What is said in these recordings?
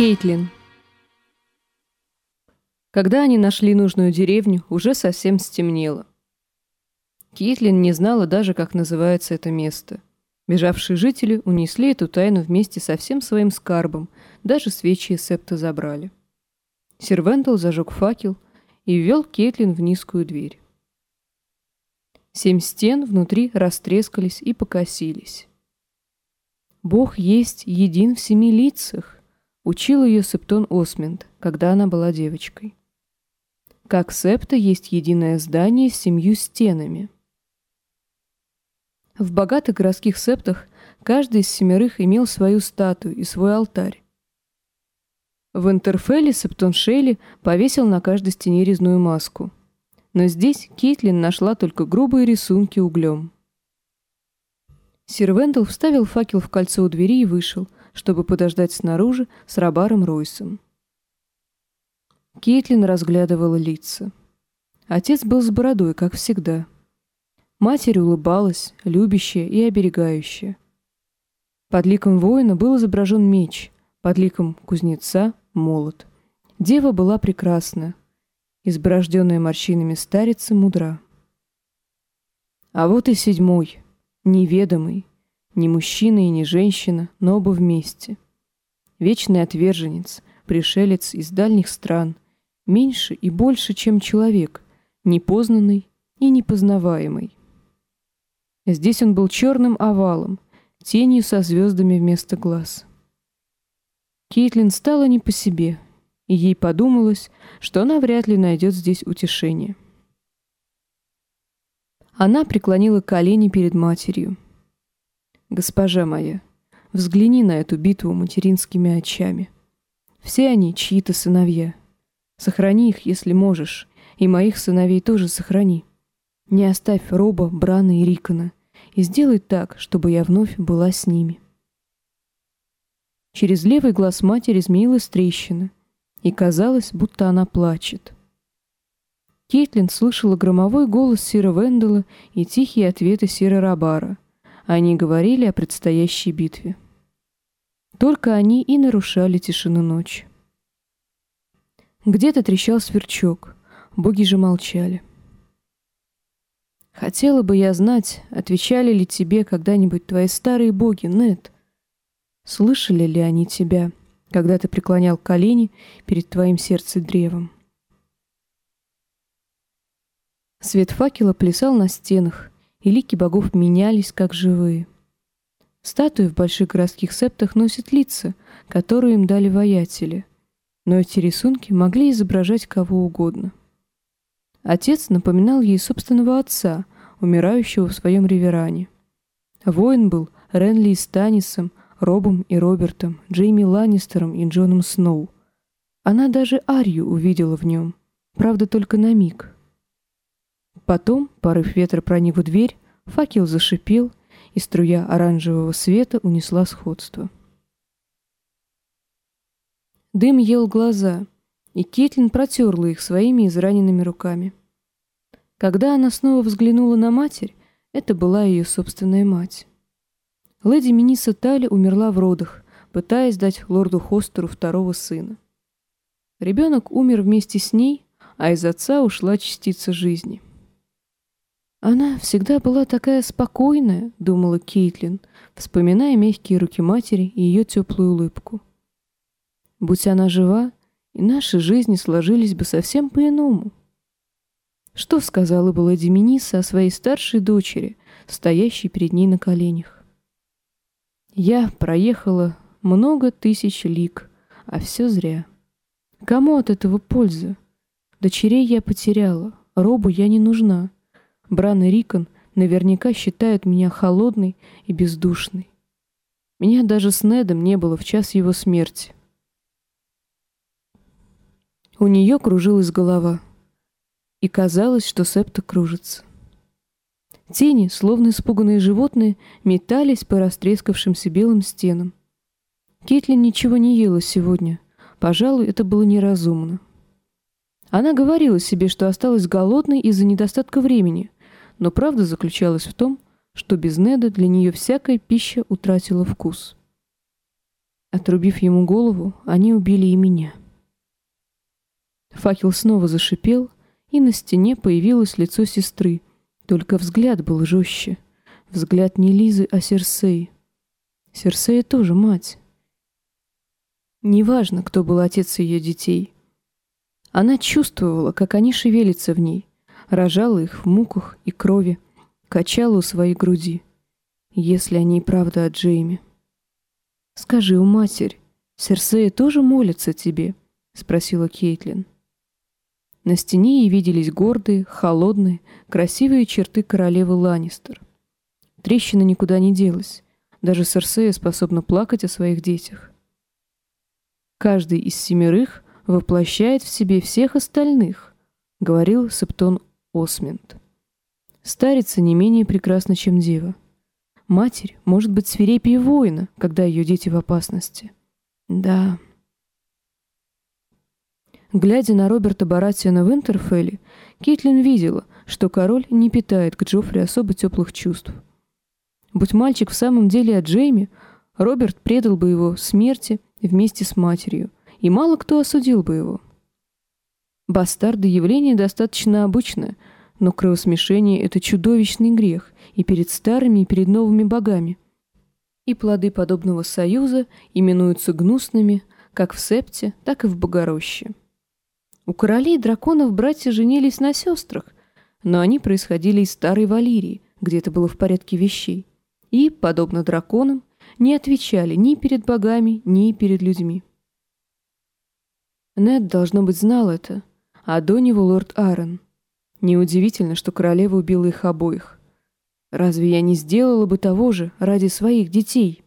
Кейтлин. Когда они нашли нужную деревню, уже совсем стемнело. Кейтлин не знала даже, как называется это место. Бежавшие жители унесли эту тайну вместе со всем своим скарбом, даже свечи и септа забрали. Сервентал зажег факел и ввел Кейтлин в низкую дверь. Семь стен внутри растрескались и покосились. «Бог есть един в семи лицах», — учил ее Септон Осминд, когда она была девочкой. Как септа есть единое здание с семью стенами. В богатых городских септах каждый из семерых имел свою статую и свой алтарь. В Интерфеле Септон Шейли повесил на каждой стене резную маску. Но здесь Кейтлин нашла только грубые рисунки углем. Сир Вендел вставил факел в кольцо у двери и вышел, чтобы подождать снаружи с Рабаром Ройсом. Кейтлин разглядывала лица. Отец был с бородой, как всегда. Матерь улыбалась, любящая и оберегающая. Под ликом воина был изображен меч, под ликом кузнеца — молот. Дева была прекрасна, изборожденная морщинами старица мудра. А вот и седьмой — неведомый, ни мужчина и ни женщина, но оба вместе. Вечный отверженец, пришелец из дальних стран, меньше и больше, чем человек, непознанный и непознаваемый. Здесь он был черным овалом, тенью со звездами вместо глаз. Кейтлин стала не по себе, и ей подумалось, что она вряд ли найдет здесь утешение. Она преклонила колени перед матерью. «Госпожа моя, взгляни на эту битву материнскими очами. Все они чьи-то сыновья. Сохрани их, если можешь, и моих сыновей тоже сохрани. Не оставь Роба, Брана и Рикона, и сделай так, чтобы я вновь была с ними». Через левый глаз матери змеилась трещина, и казалось, будто она плачет. Кейтлин слышала громовой голос Сира Вендела и тихие ответы Сира Рабара. Они говорили о предстоящей битве. Только они и нарушали тишину ночи. Где-то трещал сверчок, боги же молчали. «Хотела бы я знать, отвечали ли тебе когда-нибудь твои старые боги, Нет? Слышали ли они тебя, когда ты преклонял колени перед твоим сердцем древом?» Свет факела плясал на стенах, и лики богов менялись, как живые. Статуи в больших городских септах носят лица, которые им дали воятели, но эти рисунки могли изображать кого угодно. Отец напоминал ей собственного отца, умирающего в своем реверане. Воин был Ренли и Станисом, Робом и Робертом, Джейми Ланнистером и Джоном Сноу. Она даже Арью увидела в нем, правда, только на миг — Потом порыв ветра проник в дверь, факел зашипел, и струя оранжевого света унесла сходство. Дым ел глаза, и Кетлин протерла их своими израненными руками. Когда она снова взглянула на матерь, это была ее собственная мать. Леди Миниса Тали умерла в родах, пытаясь дать лорду Хостеру второго сына. Ребенок умер вместе с ней, а из отца ушла частица жизни — «Она всегда была такая спокойная», — думала Кейтлин, вспоминая мягкие руки матери и ее теплую улыбку. «Будь она жива, и наши жизни сложились бы совсем по-иному». Что сказала бы леди Миниса о своей старшей дочери, стоящей перед ней на коленях? «Я проехала много тысяч лиг, а все зря. Кому от этого польза? Дочерей я потеряла, робу я не нужна». Бран и Рикон наверняка считают меня холодной и бездушной. Меня даже с Недом не было в час его смерти. У нее кружилась голова, и казалось, что септа кружится. Тени, словно испуганные животные, метались по растрескавшимся белым стенам. Кейтлин ничего не ела сегодня. Пожалуй, это было неразумно. Она говорила себе, что осталась голодной из-за недостатка времени, но правда заключалась в том, что без Неда для нее всякая пища утратила вкус. Отрубив ему голову, они убили и меня. Факел снова зашипел, и на стене появилось лицо сестры, только взгляд был жестче. Взгляд не Лизы, а Серсеи. Серсея тоже мать. Неважно, кто был отец ее детей. Она чувствовала, как они шевелятся в ней, рожала их в муках и крови, качала у своей груди. Если они и правда от Джейми. «Скажи, у матерь, Серсея тоже молится тебе?» — спросила Кейтлин. На стене ей виделись гордые, холодные, красивые черты королевы Ланнистер. Трещина никуда не делась. Даже Серсея способна плакать о своих детях. Каждый из семерых воплощает в себе всех остальных, говорил Септон Осмент. Старица не менее прекрасна, чем дева. Матерь может быть свирепее воина, когда ее дети в опасности. Да. Глядя на Роберта Баратиана в Интерфелле, Кейтлин видела, что король не питает к Джоффри особо теплых чувств. Будь мальчик в самом деле от Джейми, Роберт предал бы его смерти вместе с матерью, и мало кто осудил бы его. Бастарды явление достаточно обычное, но кровосмешение — это чудовищный грех и перед старыми, и перед новыми богами. И плоды подобного союза именуются гнусными как в Септе, так и в Богороще. У королей драконов братья женились на сестрах, но они происходили из старой Валирии, где это было в порядке вещей, и, подобно драконам, не отвечали ни перед богами, ни перед людьми. Нед, должно быть, знал это, а до него лорд Аарон. Неудивительно, что королева убила их обоих. Разве я не сделала бы того же ради своих детей?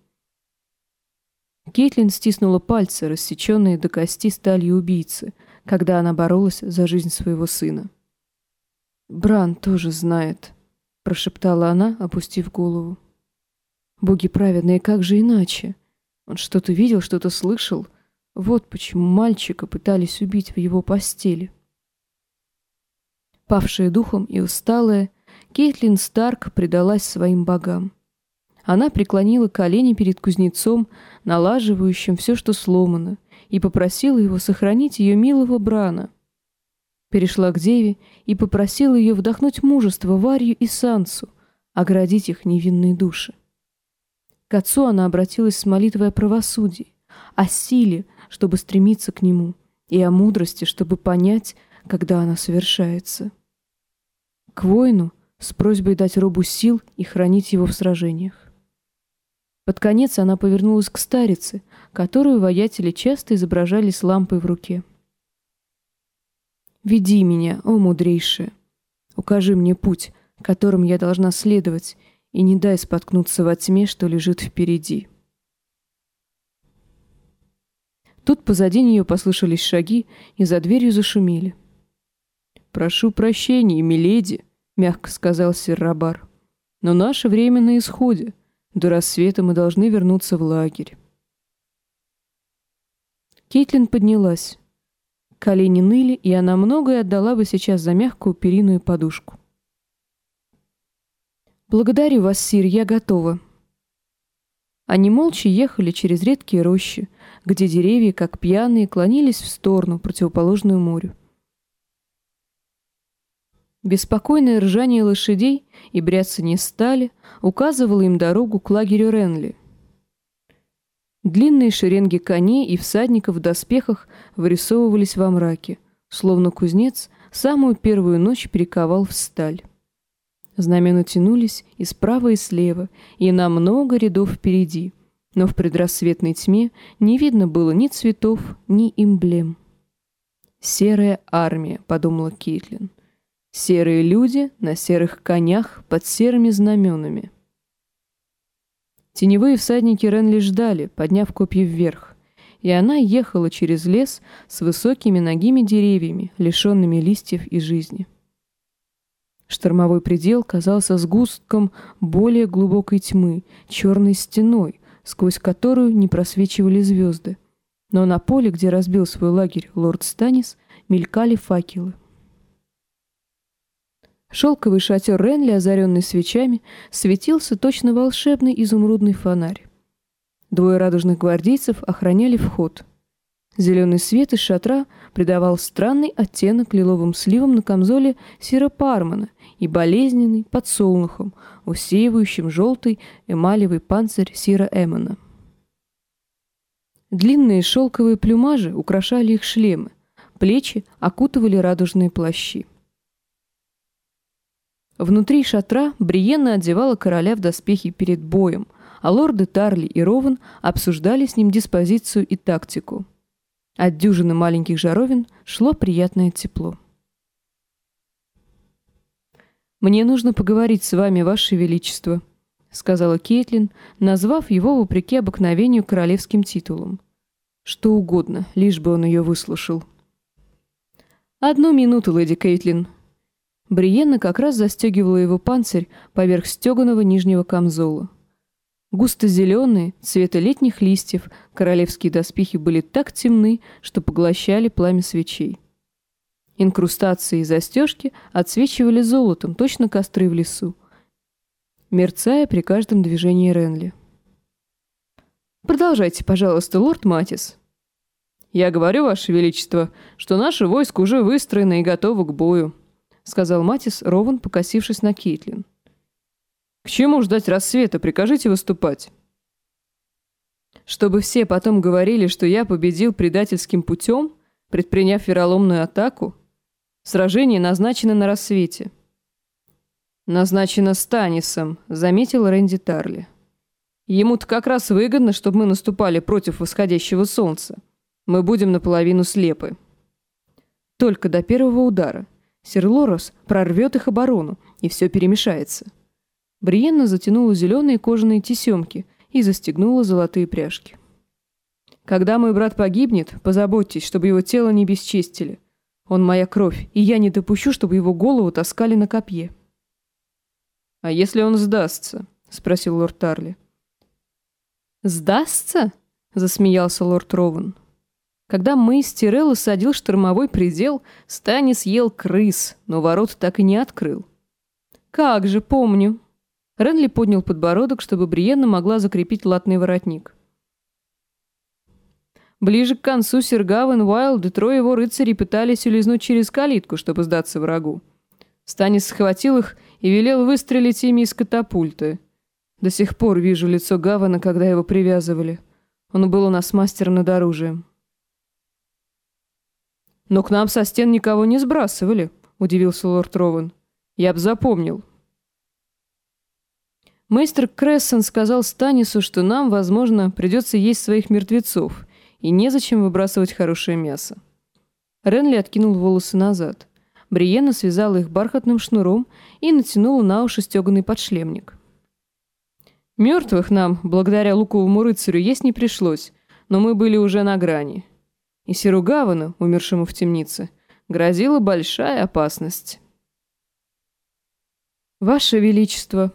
Кейтлин стиснула пальцы, рассеченные до кости сталью убийцы, когда она боролась за жизнь своего сына. «Бран тоже знает», — прошептала она, опустив голову. Боги праведные, как же иначе? Он что-то видел, что-то слышал. Вот почему мальчика пытались убить в его постели. Павшая духом и усталая, Кейтлин Старк предалась своим богам. Она преклонила колени перед кузнецом, налаживающим все, что сломано, и попросила его сохранить ее милого Брана. Перешла к деве и попросила ее вдохнуть мужество Варью и Сансу, оградить их невинные души. К отцу она обратилась с молитвой о правосудии, о силе, чтобы стремиться к нему, и о мудрости, чтобы понять, когда она совершается. К воину с просьбой дать робу сил и хранить его в сражениях. Под конец она повернулась к старице, которую воятели часто изображали с лампой в руке. «Веди меня, о мудрейшая! Укажи мне путь, которым я должна следовать, и не дай споткнуться во тьме, что лежит впереди. Тут позади нее послышались шаги, и за дверью зашумели. «Прошу прощения, миледи», — мягко сказал сир Рабар. «Но наше время на исходе. До рассвета мы должны вернуться в лагерь». Кейтлин поднялась. Колени ныли, и она многое отдала бы сейчас за мягкую перину и подушку. «Благодарю вас, Сир, я готова». Они молча ехали через редкие рощи, где деревья, как пьяные, клонились в сторону, противоположную морю. Беспокойное ржание лошадей и бряцание стали указывало им дорогу к лагерю Ренли. Длинные шеренги коней и всадников в доспехах вырисовывались во мраке, словно кузнец самую первую ночь перековал в сталь. Знамена тянулись и справа, и слева, и на много рядов впереди, но в предрассветной тьме не видно было ни цветов, ни эмблем. «Серая армия», — подумала Кейтлин. «Серые люди на серых конях под серыми знаменами». Теневые всадники Ренли ждали, подняв копья вверх, и она ехала через лес с высокими ногими деревьями, лишенными листьев и жизни. Штормовой предел казался сгустком более глубокой тьмы, черной стеной, сквозь которую не просвечивали звезды. Но на поле, где разбил свой лагерь лорд Станис, мелькали факелы. Шелковый шатер Ренли, озаренный свечами, светился точно волшебный изумрудный фонарь. Двое радужных гвардейцев охраняли вход. Зеленый свет из шатра придавал странный оттенок лиловым сливам на камзоле Сира Пармана и болезненный подсолнухом, усеивающим желтый эмалевый панцирь Сира Эммона. Длинные шелковые плюмажи украшали их шлемы, плечи окутывали радужные плащи. Внутри шатра Бриенна одевала короля в доспехи перед боем, а лорды Тарли и Рован обсуждали с ним диспозицию и тактику. От дюжины маленьких жаровин шло приятное тепло. «Мне нужно поговорить с вами, Ваше Величество», — сказала Кейтлин, назвав его, вопреки обыкновению, королевским титулом. Что угодно, лишь бы он ее выслушал. «Одну минуту, леди Кейтлин». Бриенна как раз застегивала его панцирь поверх стеганого нижнего камзола. Густо-зеленые, цвета летних листьев, королевские доспехи были так темны, что поглощали пламя свечей. Инкрустации и застежки отсвечивали золотом, точно костры в лесу, мерцая при каждом движении Ренли. «Продолжайте, пожалуйста, лорд Матис». «Я говорю, Ваше Величество, что наше войско уже выстроено и готово к бою», сказал Матис, ровно покосившись на Кейтлин. «К чему ждать рассвета? Прикажите выступать». «Чтобы все потом говорили, что я победил предательским путем, предприняв вероломную атаку? Сражение назначено на рассвете». «Назначено Станисом», — заметил Рэнди Тарли. «Ему-то как раз выгодно, чтобы мы наступали против восходящего солнца. Мы будем наполовину слепы». Только до первого удара. Сир Лорос прорвет их оборону, и все перемешается. Бриенна затянула зеленые кожаные тесемки и застегнула золотые пряжки. «Когда мой брат погибнет, позаботьтесь, чтобы его тело не бесчестили. Он моя кровь, и я не допущу, чтобы его голову таскали на копье». «А если он сдастся?» — спросил лорд Тарли. «Сдастся?» — засмеялся лорд Рован. Когда мы с Тирелла садил штормовой предел, Стани съел крыс, но ворот так и не открыл. «Как же, помню», Ренли поднял подбородок, чтобы Бриенна могла закрепить латный воротник. Ближе к концу сир Гавен Уайлд и трое его рыцарей пытались улизнуть через калитку, чтобы сдаться врагу. Станис схватил их и велел выстрелить ими из катапульты. До сих пор вижу лицо Гавана, когда его привязывали. Он был у нас мастером над оружием. «Но к нам со стен никого не сбрасывали», — удивился лорд Рован. «Я б запомнил». Мейстер Крессон сказал Станису, что нам, возможно, придется есть своих мертвецов, и незачем выбрасывать хорошее мясо. Ренли откинул волосы назад. Бриена связала их бархатным шнуром и натянула на уши стеганый подшлемник. Мертвых нам, благодаря луковому рыцарю, есть не пришлось, но мы были уже на грани. И Сиру Гавану, умершему в темнице, грозила большая опасность. «Ваше Величество»,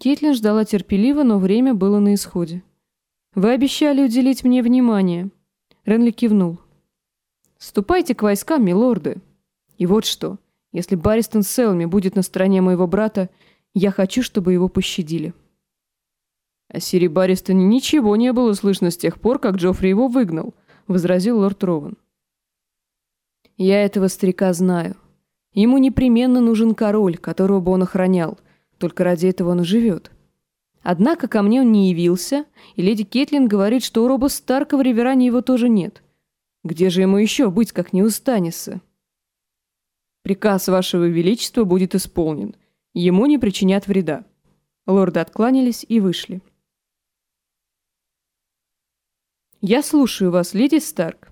Кейтлин ждала терпеливо, но время было на исходе. «Вы обещали уделить мне внимание». Ренли кивнул. «Ступайте к войскам, милорды. И вот что, если Баристон Селми будет на стороне моего брата, я хочу, чтобы его пощадили». «О Сири Баристоне ничего не было слышно с тех пор, как Джоффри его выгнал», — возразил лорд Рован. «Я этого старика знаю. Ему непременно нужен король, которого бы он охранял — только ради этого он и живет. Однако ко мне он не явился, и леди Кетлин говорит, что у Роба Старка в Реверане его тоже нет. Где же ему еще быть, как не у Станиса? Приказ вашего величества будет исполнен. Ему не причинят вреда. Лорды откланялись и вышли. «Я слушаю вас, леди Старк».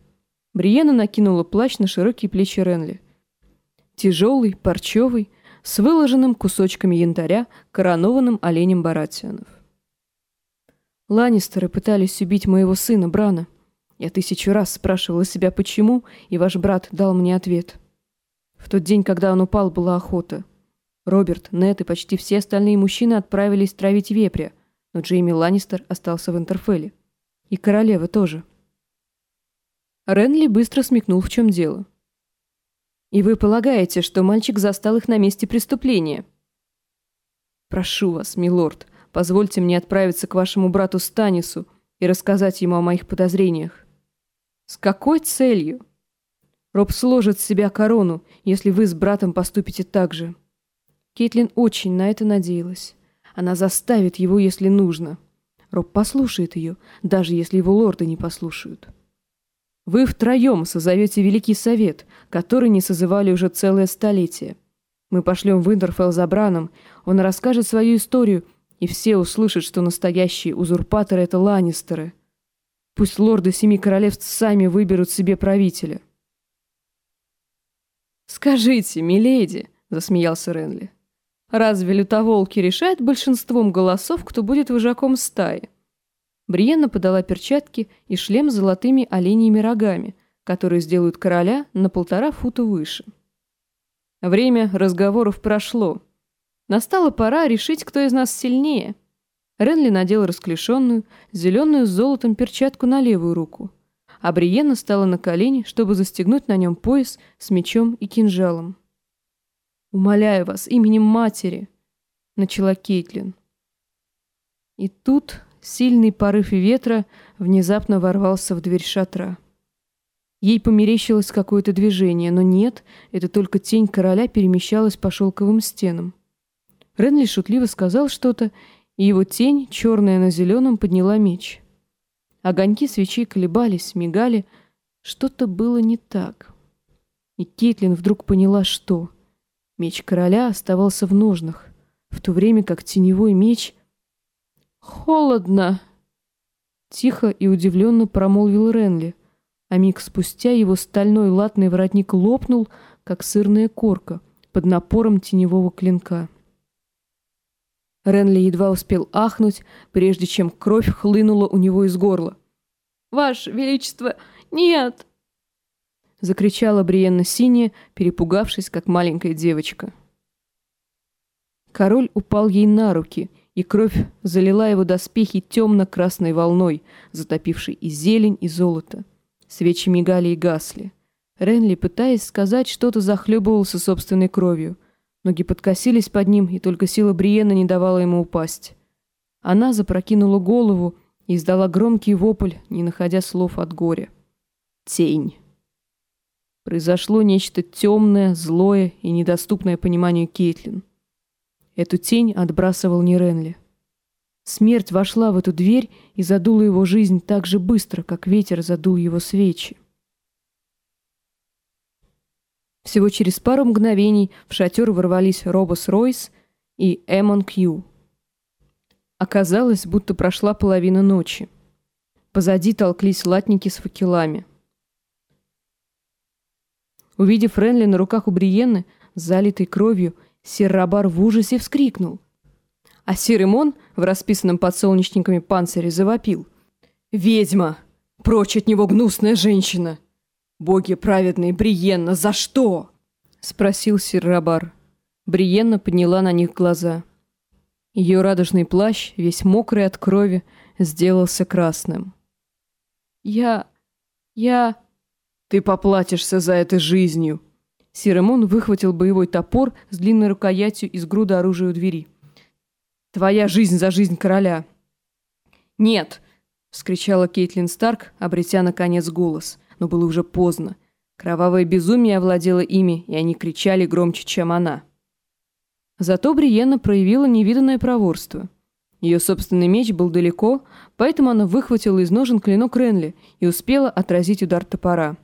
Бриена накинула плащ на широкие плечи Ренли. Тяжелый, парчевый, с выложенным кусочками янтаря, коронованным оленем Баратионов. Ланнистеры пытались убить моего сына, Брана. Я тысячу раз спрашивала себя, почему, и ваш брат дал мне ответ. В тот день, когда он упал, была охота. Роберт, Нед и почти все остальные мужчины отправились травить вепря, но Джейми Ланнистер остался в Интерфеле. И королева тоже. Ренли быстро смекнул, в чем дело. И вы полагаете, что мальчик застал их на месте преступления? Прошу вас, милорд, позвольте мне отправиться к вашему брату Станису и рассказать ему о моих подозрениях. С какой целью? Роб сложит с себя корону, если вы с братом поступите так же. Кейтлин очень на это надеялась. Она заставит его, если нужно. Роб послушает ее, даже если его лорды не послушают. Вы втроем созовете Великий Совет, который не созывали уже целое столетие. Мы пошлем в Интерфелл за Браном, он расскажет свою историю, и все услышат, что настоящие узурпаторы — это Ланнистеры. Пусть лорды Семи Королевств сами выберут себе правителя. «Скажите, миледи», — засмеялся Ренли, — «разве лютоволки решают большинством голосов, кто будет вожаком стаи?» Бриенна подала перчатки и шлем с золотыми оленьими рогами, которые сделают короля на полтора фута выше. Время разговоров прошло. Настала пора решить, кто из нас сильнее. Ренли надел расклешенную, зеленую с золотом перчатку на левую руку а Бриенна стала на колени, чтобы застегнуть на нем пояс с мечом и кинжалом. «Умоляю вас, именем матери!» — начала Кейтлин. И тут сильный порыв ветра внезапно ворвался в дверь шатра. Ей померещилось какое-то движение, но нет, это только тень короля перемещалась по шелковым стенам. Ренли шутливо сказал что-то, и его тень, черная на зеленом, подняла меч. Огоньки свечей колебались, мигали. Что-то было не так. И Кейтлин вдруг поняла, что... Меч короля оставался в ножнах, в то время как теневой меч... «Холодно!» Тихо и удивленно промолвил Ренли, а миг спустя его стальной латный воротник лопнул, как сырная корка, под напором теневого клинка. Ренли едва успел ахнуть, прежде чем кровь хлынула у него из горла. «Ваше Величество, нет!» Закричала Бриенна Синяя, перепугавшись, как маленькая девочка. Король упал ей на руки, и кровь залила его доспехи темно-красной волной, затопившей и зелень, и золото. Свечи мигали и гасли. Ренли, пытаясь сказать, что-то захлебывался собственной кровью — Ноги подкосились под ним, и только сила Бриена не давала ему упасть. Она запрокинула голову и издала громкий вопль, не находя слов от горя. Тень. Произошло нечто темное, злое и недоступное пониманию Кейтлин. Эту тень отбрасывал не Ренли. Смерть вошла в эту дверь и задула его жизнь так же быстро, как ветер задул его свечи. Всего через пару мгновений в шатер ворвались Робос Ройс и Эмон Кью. Оказалось, будто прошла половина ночи. Позади толклись латники с факелами. Увидев Ренли на руках у Бриенны, залитой кровью, сир Рабар в ужасе вскрикнул. А сир Имон в расписанном подсолнечниками панцире завопил. «Ведьма! Прочь от него гнусная женщина!» «Боги праведные, Бриенна, за что?» — спросил сир Рабар. Бриенна подняла на них глаза. Ее радужный плащ, весь мокрый от крови, сделался красным. «Я... я...» «Ты поплатишься за это жизнью!» Сиремон выхватил боевой топор с длинной рукоятью из груды оружия у двери. «Твоя жизнь за жизнь короля!» «Нет!» — вскричала Кейтлин Старк, обретя, наконец, голос — но было уже поздно. Кровавое безумие овладело ими, и они кричали громче, чем она. Зато Бриенна проявила невиданное проворство. Ее собственный меч был далеко, поэтому она выхватила из ножен клинок Ренли и успела отразить удар топора.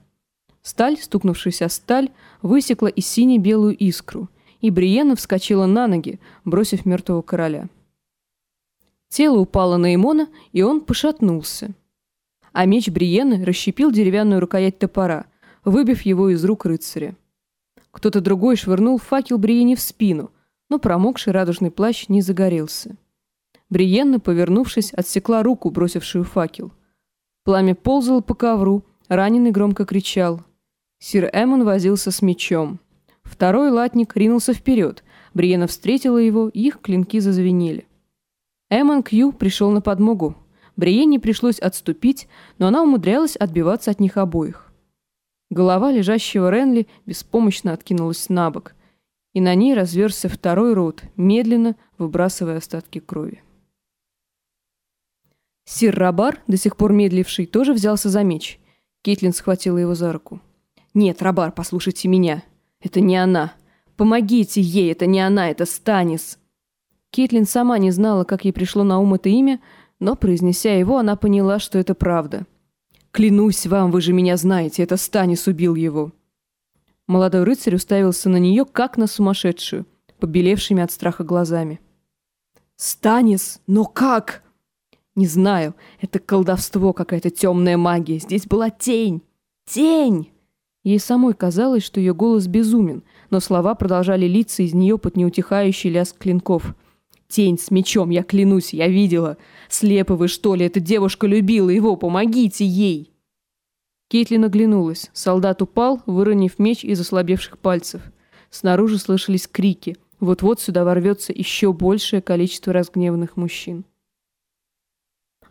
Сталь, стукнувшись о сталь, высекла из сине-белую искру, и Бриенна вскочила на ноги, бросив мертвого короля. Тело упало на Имона, и он пошатнулся а меч Бриены расщепил деревянную рукоять топора, выбив его из рук рыцаря. Кто-то другой швырнул факел Бриене в спину, но промокший радужный плащ не загорелся. Бриенна, повернувшись, отсекла руку, бросившую факел. Пламя ползало по ковру, раненый громко кричал. Сир Эммон возился с мечом. Второй латник ринулся вперед, Бриена встретила его, их клинки зазвенели. Эммон Кью пришел на подмогу, Бриенне пришлось отступить, но она умудрялась отбиваться от них обоих. Голова лежащего Ренли беспомощно откинулась на бок, и на ней разверзся второй рот, медленно выбрасывая остатки крови. Сир Рабар, до сих пор медливший, тоже взялся за меч. Кейтлин схватила его за руку. «Нет, Рабар, послушайте меня. Это не она. Помогите ей, это не она, это Станис». Кейтлин сама не знала, как ей пришло на ум это имя, но, произнеся его, она поняла, что это правда. «Клянусь вам, вы же меня знаете, это Станис убил его». Молодой рыцарь уставился на нее, как на сумасшедшую, побелевшими от страха глазами. «Станис? Но как?» «Не знаю. Это колдовство, какая-то темная магия. Здесь была тень. Тень!» Ей самой казалось, что ее голос безумен, но слова продолжали литься из нее под неутихающий лязг клинков. «Тень с мечом, я клянусь, я видела. Слепы вы, что ли? Эта девушка любила его, помогите ей!» Кейтлин оглянулась. Солдат упал, выронив меч из ослабевших пальцев. Снаружи слышались крики. Вот-вот сюда ворвется еще большее количество разгневанных мужчин.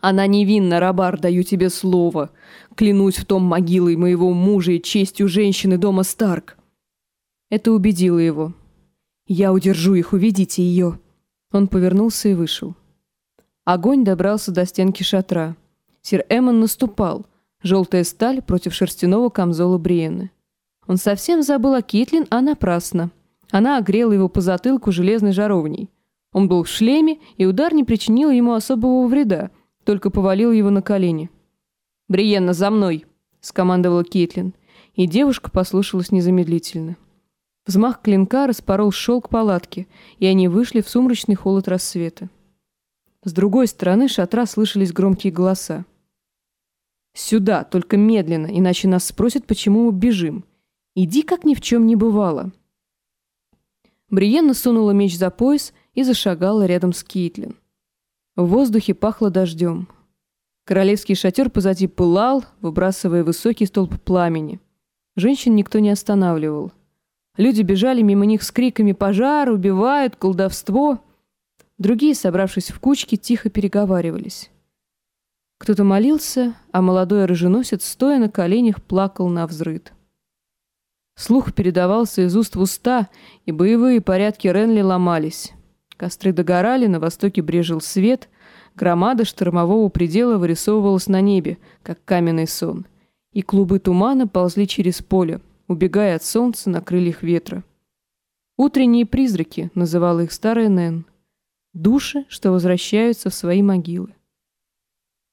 Она невинна, Рабар, даю тебе слово. Клянусь в том могилой моего мужа и честью женщины дома Старк. Это убедило его. Я удержу их, увидите ее. Он повернулся и вышел. Огонь добрался до стенки шатра. Сир Эммон наступал. Желтая сталь против шерстяного камзола Бриены. Он совсем забыл о Китлин, а напрасно. Она огрела его по затылку железной жаровней. Он был в шлеме, и удар не причинил ему особого вреда — только повалил его на колени. «Бриенна, за мной!» — скомандовала Кейтлин, и девушка послушалась незамедлительно. Взмах клинка распорол шелк палатки, и они вышли в сумрачный холод рассвета. С другой стороны шатра слышались громкие голоса. «Сюда, только медленно, иначе нас спросят, почему мы бежим. Иди, как ни в чем не бывало». Бриенна сунула меч за пояс и зашагала рядом с Кейтлин. В воздухе пахло дождем. Королевский шатер позади пылал, выбрасывая высокий столб пламени. Женщин никто не останавливал. Люди бежали мимо них с криками «Пожар! Убивают! Колдовство!». Другие, собравшись в кучки, тихо переговаривались. Кто-то молился, а молодой оруженосец, стоя на коленях, плакал на взрыд. Слух передавался из уст в уста, и боевые порядки Ренли ломались. Костры догорали, на востоке брежил свет, громада штормового предела вырисовывалась на небе, как каменный сон, и клубы тумана ползли через поле, убегая от солнца на крыльях ветра. «Утренние призраки», — называла их старая Нэн. «Души, что возвращаются в свои могилы».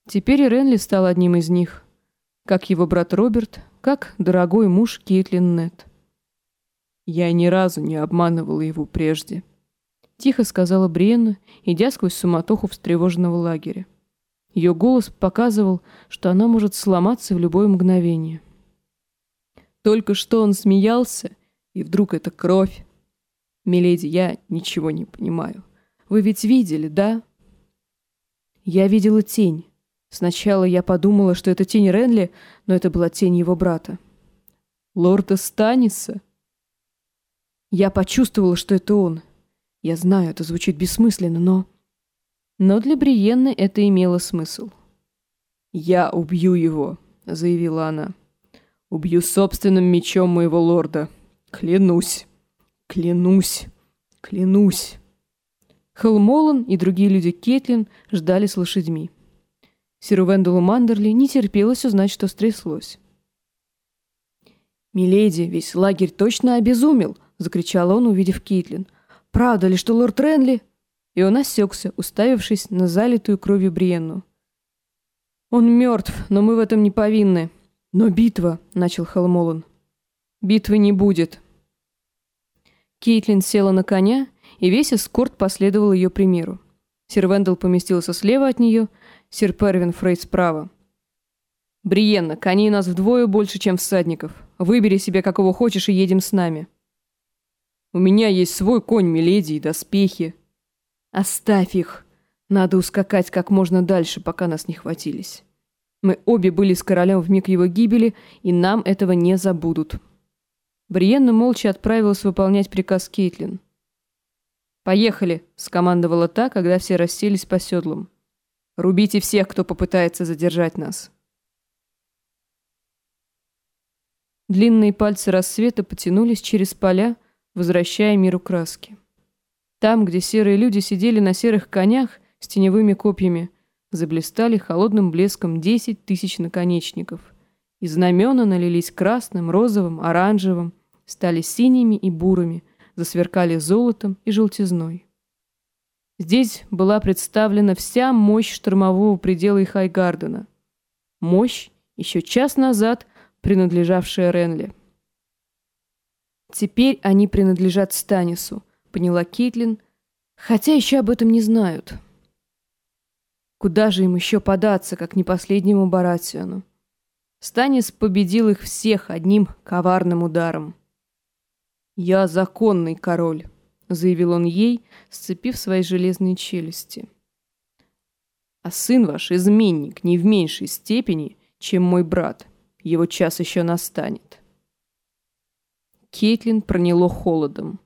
Теперь и Ренли стал одним из них, как его брат Роберт, как дорогой муж Кейтлин Нет. Я ни разу не обманывала его прежде. Тихо сказала Бриенна, идя сквозь суматоху встревоженного лагеря. Ее голос показывал, что она может сломаться в любое мгновение. Только что он смеялся, и вдруг это кровь. Миледи, я ничего не понимаю. Вы ведь видели, да? Я видела тень. Сначала я подумала, что это тень Ренли, но это была тень его брата. Лорда Станиса. Я почувствовала, что это он. Я знаю, это звучит бессмысленно, но... Но для Бриенны это имело смысл. «Я убью его», — заявила она. «Убью собственным мечом моего лорда. Клянусь, клянусь, клянусь». Холмолан и другие люди Кетлин ждали с лошадьми. Сиру Венделу Мандерли не терпелось узнать, что стряслось. «Миледи, весь лагерь точно обезумел!» — закричал он, увидев Кейтлин — Правда ли, что лорд Ренли...» И он осекся, уставившись на залитую кровью Бриенну. «Он мертв, но мы в этом не повинны. Но битва...» — начал Холмолан. «Битвы не будет». Кейтлин села на коня, и весь эскорт последовал ее примеру. Сир Вендел поместился слева от нее, сир Первин Фрейд справа. «Бриенна, коней нас вдвое больше, чем всадников. Выбери себе, какого хочешь, и едем с нами». У меня есть свой конь, миледи, и доспехи. Оставь их. Надо ускакать как можно дальше, пока нас не хватились. Мы обе были с королем в миг его гибели, и нам этого не забудут. Бриенна молча отправилась выполнять приказ Кейтлин. «Поехали», — скомандовала та, когда все расселись по седлам. «Рубите всех, кто попытается задержать нас». Длинные пальцы рассвета потянулись через поля, возвращая миру краски. Там, где серые люди сидели на серых конях с теневыми копьями, Заблистали холодным блеском десять тысяч наконечников, и знамена налились красным, розовым, оранжевым, стали синими и бурыми, засверкали золотом и желтизной. Здесь была представлена вся мощь штормового предела Ихайгардена. Мощь, еще час назад принадлежавшая Ренли. Теперь они принадлежат Станису, поняла Кейтлин, хотя еще об этом не знают. Куда же им еще податься, как не последнему Баратиону? Станис победил их всех одним коварным ударом. «Я законный король», — заявил он ей, сцепив свои железные челюсти. «А сын ваш изменник не в меньшей степени, чем мой брат. Его час еще настанет». Кейтлин проняло холодом.